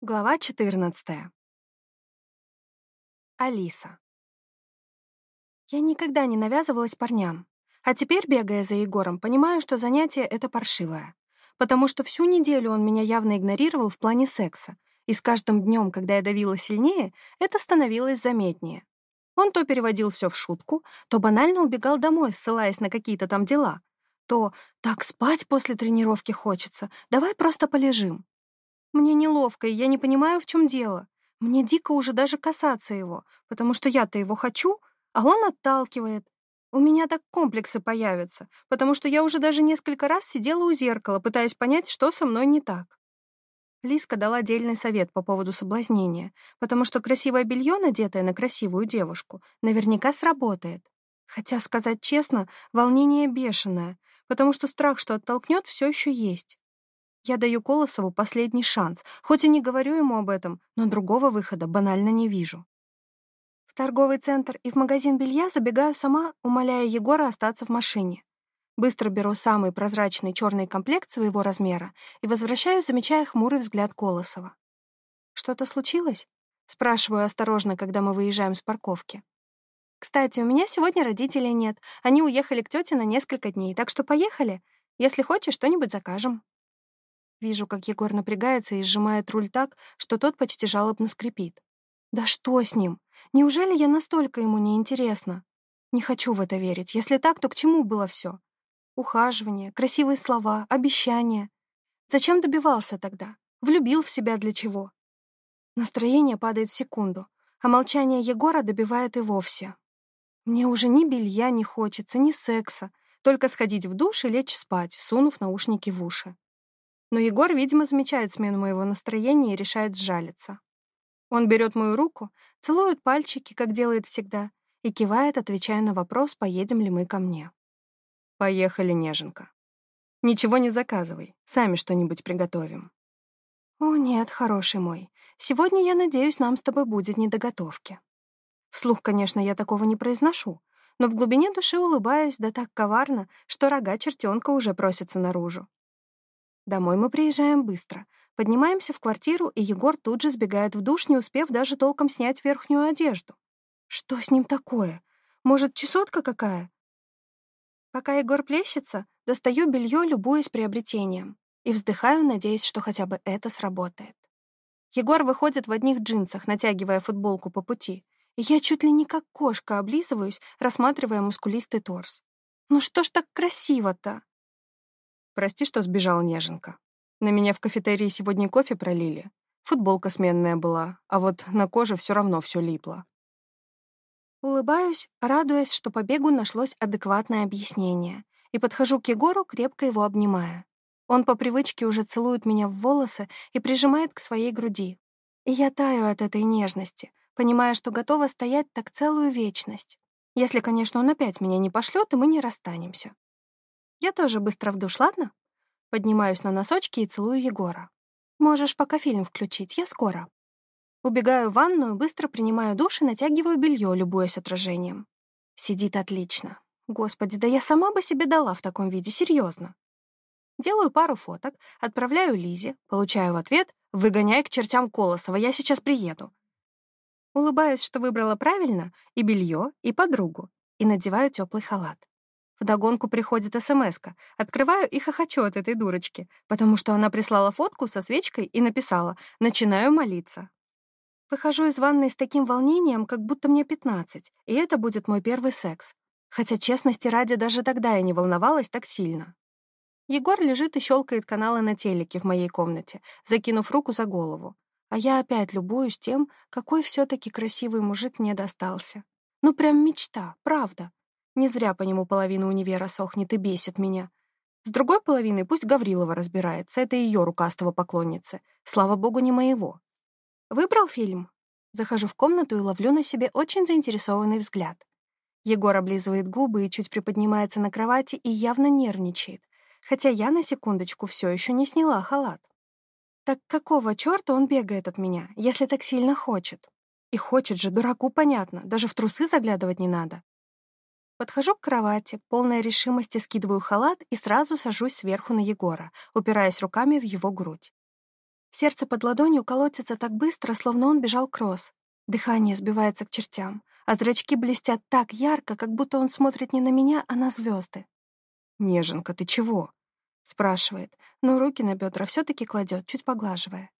Глава 14. Алиса. Я никогда не навязывалась парням, а теперь, бегая за Егором, понимаю, что занятие — это паршивое, потому что всю неделю он меня явно игнорировал в плане секса, и с каждым днем, когда я давила сильнее, это становилось заметнее. Он то переводил все в шутку, то банально убегал домой, ссылаясь на какие-то там дела, то «так спать после тренировки хочется, давай просто полежим». Мне неловко, и я не понимаю, в чем дело. Мне дико уже даже касаться его, потому что я-то его хочу, а он отталкивает. У меня так комплексы появятся, потому что я уже даже несколько раз сидела у зеркала, пытаясь понять, что со мной не так. Лиска дала отдельный совет по поводу соблазнения, потому что красивое белье, надетое на красивую девушку, наверняка сработает. Хотя, сказать честно, волнение бешеное, потому что страх, что оттолкнет, все еще есть. Я даю Колосову последний шанс, хоть и не говорю ему об этом, но другого выхода банально не вижу. В торговый центр и в магазин белья забегаю сама, умоляя Егора остаться в машине. Быстро беру самый прозрачный черный комплект своего размера и возвращаюсь, замечая хмурый взгляд Колосова. «Что-то случилось?» — спрашиваю осторожно, когда мы выезжаем с парковки. «Кстати, у меня сегодня родителей нет. Они уехали к тете на несколько дней, так что поехали. Если хочешь, что-нибудь закажем». Вижу, как Егор напрягается и сжимает руль так, что тот почти жалобно скрипит. Да что с ним? Неужели я настолько ему не интересна? Не хочу в это верить. Если так, то к чему было все? Ухаживание, красивые слова, обещания. Зачем добивался тогда? Влюбил в себя для чего? Настроение падает в секунду, а молчание Егора добивает и вовсе. Мне уже ни белья не хочется, ни секса, только сходить в душ и лечь спать, сунув наушники в уши. Но Егор, видимо, замечает смену моего настроения и решает сжалиться. Он берет мою руку, целует пальчики, как делает всегда, и кивает, отвечая на вопрос, поедем ли мы ко мне. «Поехали, неженка. Ничего не заказывай, сами что-нибудь приготовим». «О нет, хороший мой, сегодня, я надеюсь, нам с тобой будет недоготовки». Вслух, конечно, я такого не произношу, но в глубине души улыбаюсь, да так коварно, что рога чертенка уже просятся наружу. Домой мы приезжаем быстро. Поднимаемся в квартиру, и Егор тут же сбегает в душ, не успев даже толком снять верхнюю одежду. Что с ним такое? Может, чесотка какая? Пока Егор плещется, достаю белье, любуясь приобретением, и вздыхаю, надеясь, что хотя бы это сработает. Егор выходит в одних джинсах, натягивая футболку по пути, и я чуть ли не как кошка облизываюсь, рассматривая мускулистый торс. Ну что ж так красиво-то? Прости, что сбежал неженка. На меня в кафетерии сегодня кофе пролили. Футболка сменная была, а вот на коже все равно все липло. Улыбаюсь, радуясь, что побегу нашлось адекватное объяснение, и подхожу к Егору, крепко его обнимая. Он по привычке уже целует меня в волосы и прижимает к своей груди. И я таю от этой нежности, понимая, что готова стоять так целую вечность. Если, конечно, он опять меня не пошлет, и мы не расстанемся. Я тоже быстро в душ, ладно? Поднимаюсь на носочки и целую Егора. Можешь пока фильм включить, я скоро. Убегаю в ванную, быстро принимаю душ и натягиваю белье, любуясь отражением. Сидит отлично. Господи, да я сама бы себе дала в таком виде, серьезно. Делаю пару фоток, отправляю Лизе, получаю в ответ «Выгоняй к чертям Колосова, я сейчас приеду». Улыбаюсь, что выбрала правильно и белье, и подругу, и надеваю теплый халат. Вдогонку приходит смс -ка. Открываю и хохочу от этой дурочки, потому что она прислала фотку со свечкой и написала «Начинаю молиться». Выхожу из ванной с таким волнением, как будто мне 15, и это будет мой первый секс. Хотя, честности ради, даже тогда я не волновалась так сильно. Егор лежит и щелкает каналы на телеке в моей комнате, закинув руку за голову. А я опять любуюсь тем, какой все таки красивый мужик мне достался. Ну, прям мечта, правда. Не зря по нему половина универа сохнет и бесит меня. С другой половиной пусть Гаврилова разбирается, это ее рукастого поклонницы. Слава богу, не моего. Выбрал фильм? Захожу в комнату и ловлю на себе очень заинтересованный взгляд. Егор облизывает губы и чуть приподнимается на кровати и явно нервничает, хотя я на секундочку все еще не сняла халат. Так какого черта он бегает от меня, если так сильно хочет? И хочет же, дураку понятно, даже в трусы заглядывать не надо. Подхожу к кровати, полная решимости скидываю халат и сразу сажусь сверху на Егора, упираясь руками в его грудь. Сердце под ладонью колотится так быстро, словно он бежал кросс. Дыхание сбивается к чертям, а зрачки блестят так ярко, как будто он смотрит не на меня, а на звезды. «Неженка, ты чего?» — спрашивает, но руки на бедра все таки кладет, чуть поглаживая.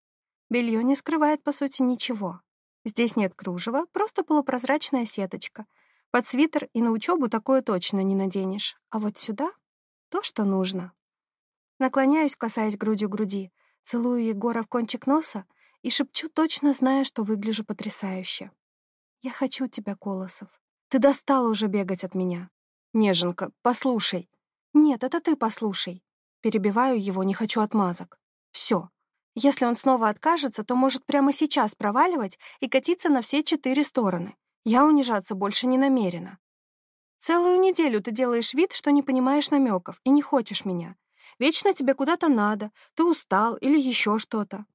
Белье не скрывает, по сути, ничего. Здесь нет кружева, просто полупрозрачная сеточка. Под свитер и на учебу такое точно не наденешь. А вот сюда — то, что нужно. Наклоняюсь, касаясь грудью груди, целую Егора в кончик носа и шепчу, точно зная, что выгляжу потрясающе. «Я хочу тебя, Колосов. Ты достала уже бегать от меня». «Неженка, послушай». «Нет, это ты послушай». Перебиваю его, не хочу отмазок. Все, если он снова откажется, то может прямо сейчас проваливать и катиться на все четыре стороны. Я унижаться больше не намерена. Целую неделю ты делаешь вид, что не понимаешь намеков и не хочешь меня. Вечно тебе куда-то надо, ты устал или еще что-то.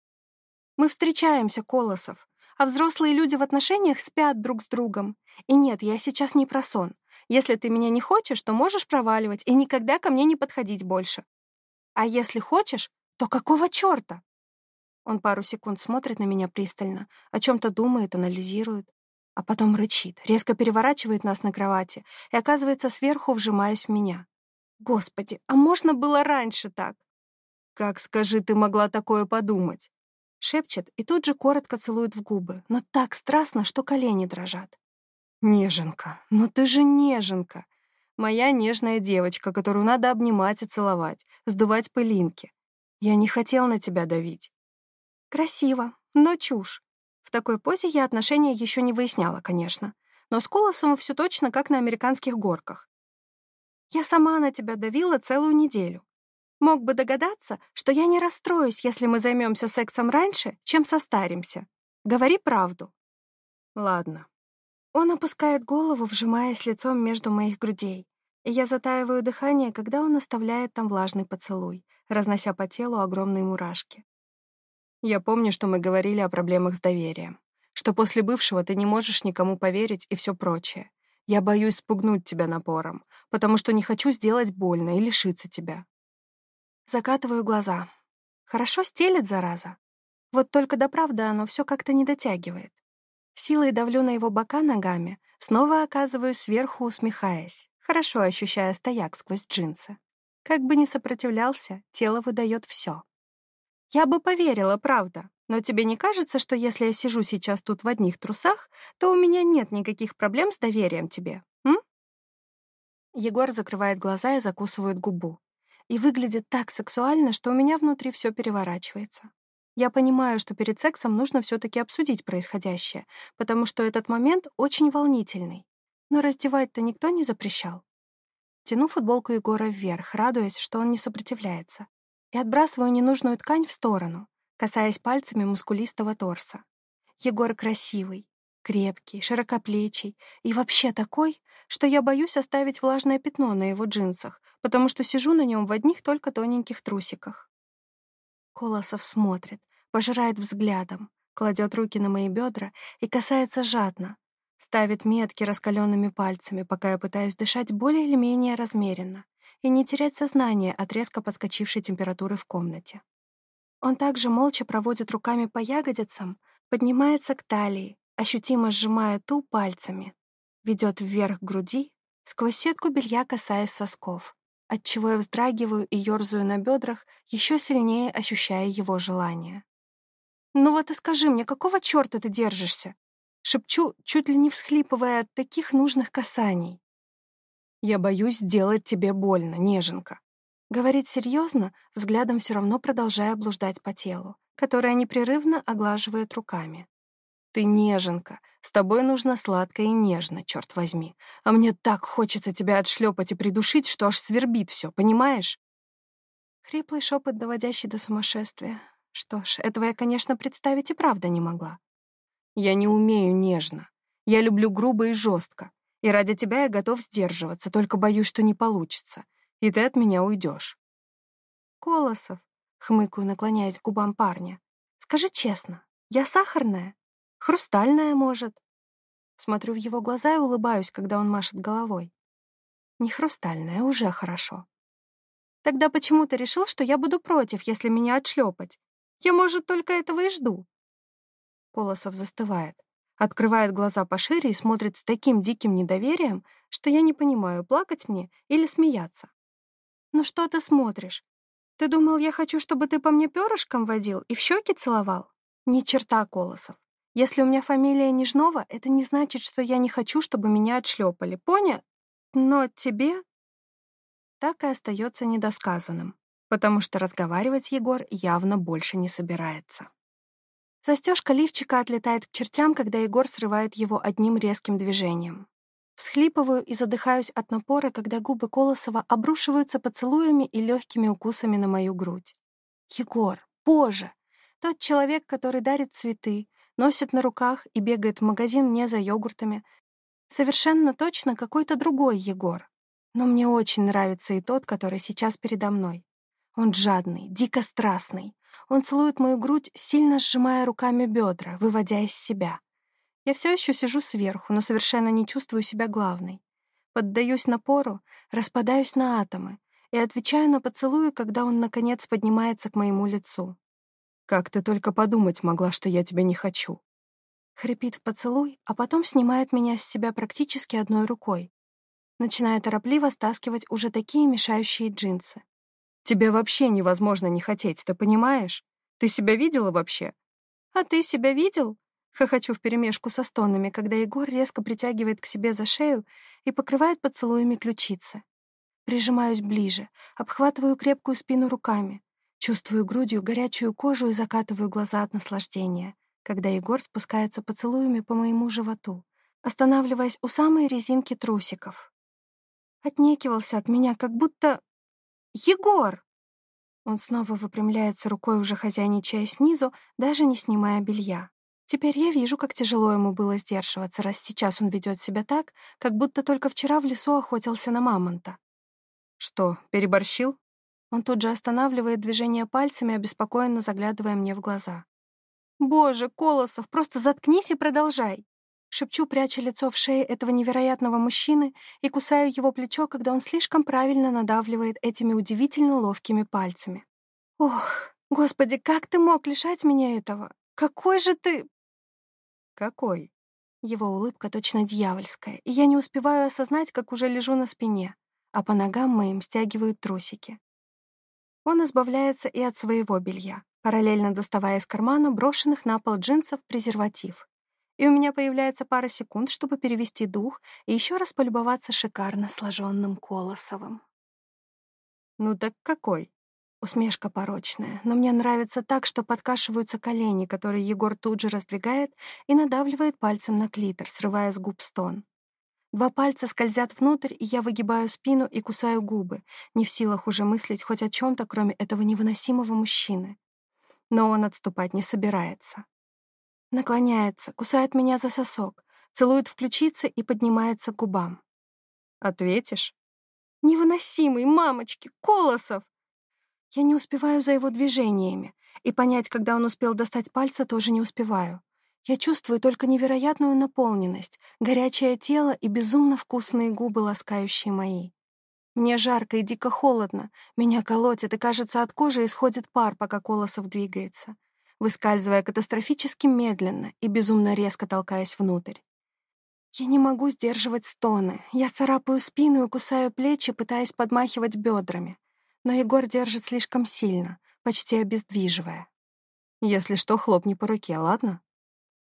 Мы встречаемся, Колосов, а взрослые люди в отношениях спят друг с другом. И нет, я сейчас не про сон. Если ты меня не хочешь, то можешь проваливать и никогда ко мне не подходить больше. А если хочешь, то какого черта? Он пару секунд смотрит на меня пристально, о чем-то думает, анализирует, а потом рычит, резко переворачивает нас на кровати и оказывается сверху, вжимаясь в меня. Господи, а можно было раньше так? Как, скажи, ты могла такое подумать? Шепчет и тут же коротко целует в губы, но так страстно, что колени дрожат. Неженка, ну ты же неженка. Моя нежная девочка, которую надо обнимать и целовать, сдувать пылинки. Я не хотел на тебя давить. Красиво, но чушь. Такой позе я отношения еще не выясняла, конечно. Но с Колосом все точно как на американских горках. Я сама на тебя давила целую неделю. Мог бы догадаться, что я не расстроюсь, если мы займемся сексом раньше, чем состаримся. Говори правду. Ладно. Он опускает голову, вжимаясь лицом между моих грудей, и я затаиваю дыхание, когда он оставляет там влажный поцелуй, разнося по телу огромные мурашки. Я помню, что мы говорили о проблемах с доверием, что после бывшего ты не можешь никому поверить и все прочее. Я боюсь спугнуть тебя напором, потому что не хочу сделать больно и лишиться тебя. Закатываю глаза. Хорошо стелет, зараза. Вот только до правды оно все как-то не дотягивает. Силой давлю на его бока ногами, снова оказываюсь сверху, усмехаясь, хорошо ощущая стояк сквозь джинсы. Как бы ни сопротивлялся, тело выдает все. Я бы поверила, правда. Но тебе не кажется, что если я сижу сейчас тут в одних трусах, то у меня нет никаких проблем с доверием тебе, м? Егор закрывает глаза и закусывает губу. И выглядит так сексуально, что у меня внутри все переворачивается. Я понимаю, что перед сексом нужно все таки обсудить происходящее, потому что этот момент очень волнительный. Но раздевать-то никто не запрещал. Тяну футболку Егора вверх, радуясь, что он не сопротивляется, и отбрасываю ненужную ткань в сторону, касаясь пальцами мускулистого торса. Егор красивый, крепкий, широкоплечий и вообще такой, что я боюсь оставить влажное пятно на его джинсах, потому что сижу на нем в одних только тоненьких трусиках. Колосов смотрит, пожирает взглядом, кладет руки на мои бедра и касается жадно, ставит метки раскаленными пальцами, пока я пытаюсь дышать более или менее размеренно и не терять сознание от резко подскочившей температуры в комнате. Он также молча проводит руками по ягодицам, поднимается к талии, ощутимо сжимая ту пальцами, ведет вверх груди, сквозь сетку белья касаясь сосков, отчего я вздрагиваю и ёрзаю на бедрах, еще сильнее ощущая его желание. «Ну вот и скажи мне, какого черта ты держишься?» Шепчу, чуть ли не всхлипывая от таких нужных касаний. Я боюсь сделать тебе больно, неженка. Говорит серьезно, взглядом все равно продолжая блуждать по телу, которое непрерывно оглаживает руками. Ты неженка, с тобой нужно сладко и нежно, черт возьми. А мне так хочется тебя отшлепать и придушить, что аж свербит все, понимаешь? Хриплый шепот, доводящий до сумасшествия. Что ж, этого я, конечно, представить и правда не могла. Я не умею нежно. Я люблю грубо и жестко. И ради тебя я готов сдерживаться, только боюсь, что не получится. И ты от меня уйдешь. Колосов, хмыкаю, наклоняясь к губам парня. Скажи честно, я сахарная? Хрустальная, может? Смотрю в его глаза и улыбаюсь, когда он машет головой. Не хрустальная, уже хорошо. Тогда почему ты решил, что я буду против, если меня отшлепать? Я, может, только этого и жду». Колосов застывает, открывает глаза пошире и смотрит с таким диким недоверием, что я не понимаю, плакать мне или смеяться. «Ну что ты смотришь? Ты думал, я хочу, чтобы ты по мне перышком водил и в щеки целовал? Ни черта, Колосов. Если у меня фамилия Нежнова, это не значит, что я не хочу, чтобы меня отшлепали, понял? Но тебе так и остается недосказанным, потому что разговаривать Егор явно больше не собирается. Застежка лифчика отлетает к чертям, когда Егор срывает его одним резким движением. Всхлипываю и задыхаюсь от напора, когда губы Колосова обрушиваются поцелуями и легкими укусами на мою грудь. Егор, боже! Тот человек, который дарит цветы, носит на руках и бегает в магазин мне за йогуртами. Совершенно точно какой-то другой Егор. Но мне очень нравится и тот, который сейчас передо мной. Он жадный, дико страстный. Он целует мою грудь, сильно сжимая руками бедра, выводя из себя. Я все еще сижу сверху, но совершенно не чувствую себя главной. Поддаюсь напору, распадаюсь на атомы и отвечаю на поцелуи, когда он, наконец, поднимается к моему лицу. «Как ты только подумать могла, что я тебя не хочу?» Хрипит в поцелуй, а потом снимает меня с себя практически одной рукой. Начинаю торопливо стаскивать уже такие мешающие джинсы. «Тебя вообще невозможно не хотеть, ты понимаешь? Ты себя видела вообще?» «А ты себя видел?» Хохочу вперемешку со стонами, когда Егор резко притягивает к себе за шею и покрывает поцелуями ключицы. Прижимаюсь ближе, обхватываю крепкую спину руками, чувствую грудью горячую кожу и закатываю глаза от наслаждения, когда Егор спускается поцелуями по моему животу, останавливаясь у самой резинки трусиков. Отнекивался от меня, как будто... «Егор!» Он снова выпрямляется рукой, уже хозяйничая снизу, даже не снимая белья. Теперь я вижу, как тяжело ему было сдерживаться, раз сейчас он ведет себя так, как будто только вчера в лесу охотился на мамонта. «Что, переборщил?» Он тут же останавливает движение пальцами, обеспокоенно заглядывая мне в глаза. «Боже, Колосов, просто заткнись и продолжай!» Шепчу, пряча лицо в шее этого невероятного мужчины и кусаю его плечо, когда он слишком правильно надавливает этими удивительно ловкими пальцами. «Ох, господи, как ты мог лишать меня этого? Какой же ты...» «Какой?» Его улыбка точно дьявольская, и я не успеваю осознать, как уже лежу на спине, а по ногам моим стягивают трусики. Он избавляется и от своего белья, параллельно доставая из кармана брошенных на пол джинсов презерватив. И у меня появляется пара секунд, чтобы перевести дух и еще раз полюбоваться шикарно сложенным Колосовым. «Ну так какой?» Усмешка порочная, но мне нравится так, что подкашиваются колени, которые Егор тут же раздвигает и надавливает пальцем на клитор, срывая с губ стон. Два пальца скользят внутрь, и я выгибаю спину и кусаю губы, не в силах уже мыслить хоть о чем то кроме этого невыносимого мужчины. Но он отступать не собирается. Наклоняется, кусает меня за сосок, целует в ключицы и поднимается к губам. «Ответишь?» «Невыносимый, мамочки, Колосов!» Я не успеваю за его движениями, и понять, когда он успел достать пальцы, тоже не успеваю. Я чувствую только невероятную наполненность, горячее тело и безумно вкусные губы, ласкающие мои. Мне жарко и дико холодно, меня колотит, и, кажется, от кожи исходит пар, пока Колосов двигается, выскальзывая катастрофически медленно и безумно резко толкаясь внутрь. Я не могу сдерживать стоны. Я царапаю спину и кусаю плечи, пытаясь подмахивать бедрами но Егор держит слишком сильно, почти обездвиживая. Если что, хлопни по руке, ладно?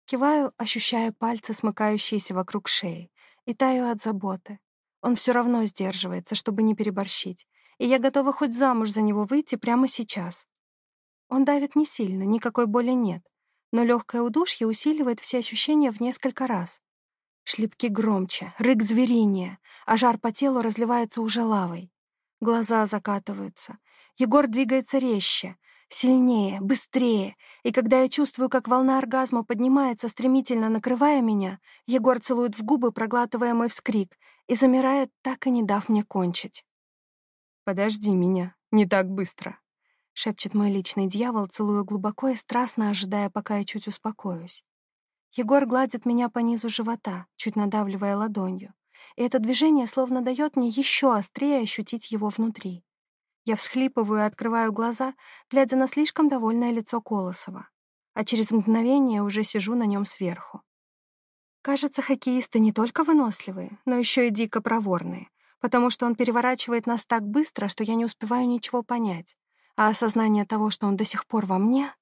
Киваю, ощущая пальцы, смыкающиеся вокруг шеи, и таю от заботы. Он все равно сдерживается, чтобы не переборщить, и я готова хоть замуж за него выйти прямо сейчас. Он давит не сильно, никакой боли нет, но легкое удушье усиливает все ощущения в несколько раз. Шлепки громче, рык звериния, а жар по телу разливается уже лавой. Глаза закатываются. Егор двигается резче, сильнее, быстрее, и когда я чувствую, как волна оргазма поднимается, стремительно накрывая меня, Егор целует в губы, проглатывая мой вскрик, и замирает, так и не дав мне кончить. «Подожди меня, не так быстро», — шепчет мой личный дьявол, целуя глубоко и страстно, ожидая, пока я чуть успокоюсь. Егор гладит меня по низу живота, чуть надавливая ладонью и это движение словно дает мне еще острее ощутить его внутри. Я всхлипываю и открываю глаза, глядя на слишком довольное лицо Колосова, а через мгновение уже сижу на нем сверху. Кажется, хоккеисты не только выносливые, но еще и дико проворные, потому что он переворачивает нас так быстро, что я не успеваю ничего понять. А осознание того, что он до сих пор во мне...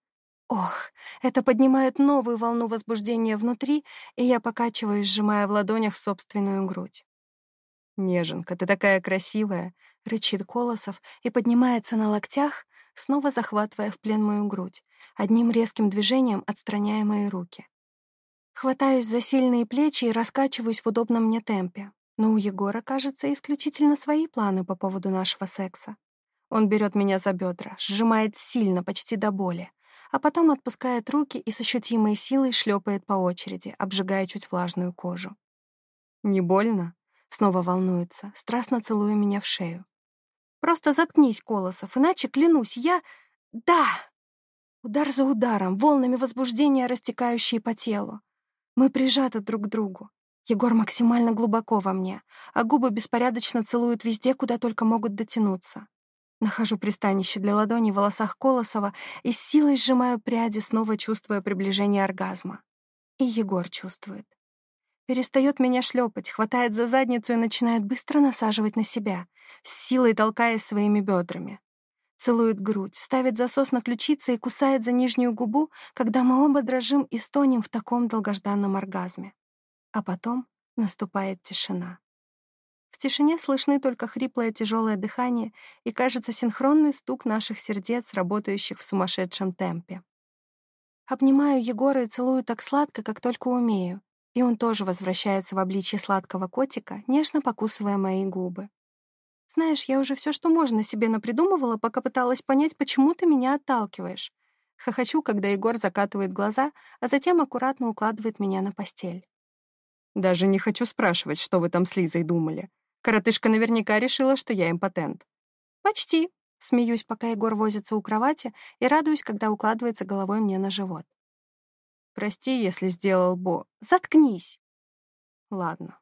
Ох, это поднимает новую волну возбуждения внутри, и я покачиваюсь, сжимая в ладонях собственную грудь. «Неженка, ты такая красивая!» — рычит Колосов и поднимается на локтях, снова захватывая в плен мою грудь, одним резким движением отстраняя мои руки. Хватаюсь за сильные плечи и раскачиваюсь в удобном мне темпе. Но у Егора, кажется, исключительно свои планы по поводу нашего секса. Он берет меня за бедра, сжимает сильно, почти до боли, а потом отпускает руки и с ощутимой силой шлепает по очереди, обжигая чуть влажную кожу. «Не больно?» Снова волнуется, страстно целуя меня в шею. «Просто заткнись, Колосов, иначе, клянусь, я... Да!» Удар за ударом, волнами возбуждения, растекающие по телу. Мы прижаты друг к другу. Егор максимально глубоко во мне, а губы беспорядочно целуют везде, куда только могут дотянуться. Нахожу пристанище для ладони в волосах Колосова и с силой сжимаю пряди, снова чувствуя приближение оргазма. И Егор чувствует. Перестает меня шлепать, хватает за задницу и начинает быстро насаживать на себя, с силой толкаясь своими бедрами. Целует грудь, ставит засос на ключице и кусает за нижнюю губу, когда мы оба дрожим и стонем в таком долгожданном оргазме. А потом наступает тишина. Тишине слышны только хриплое тяжелое дыхание и, кажется, синхронный стук наших сердец, работающих в сумасшедшем темпе. Обнимаю Егора и целую так сладко, как только умею, и он тоже возвращается в обличье сладкого котика, нежно покусывая мои губы. Знаешь, я уже все, что можно себе напридумывала, пока пыталась понять, почему ты меня отталкиваешь. Хохочу, когда Егор закатывает глаза, а затем аккуратно укладывает меня на постель. Даже не хочу спрашивать, что вы там с Лизой думали. Коротышка наверняка решила, что я импотент. Почти. Смеюсь, пока Егор возится у кровати, и радуюсь, когда укладывается головой мне на живот. Прости, если сделал Бо. Заткнись. Ладно.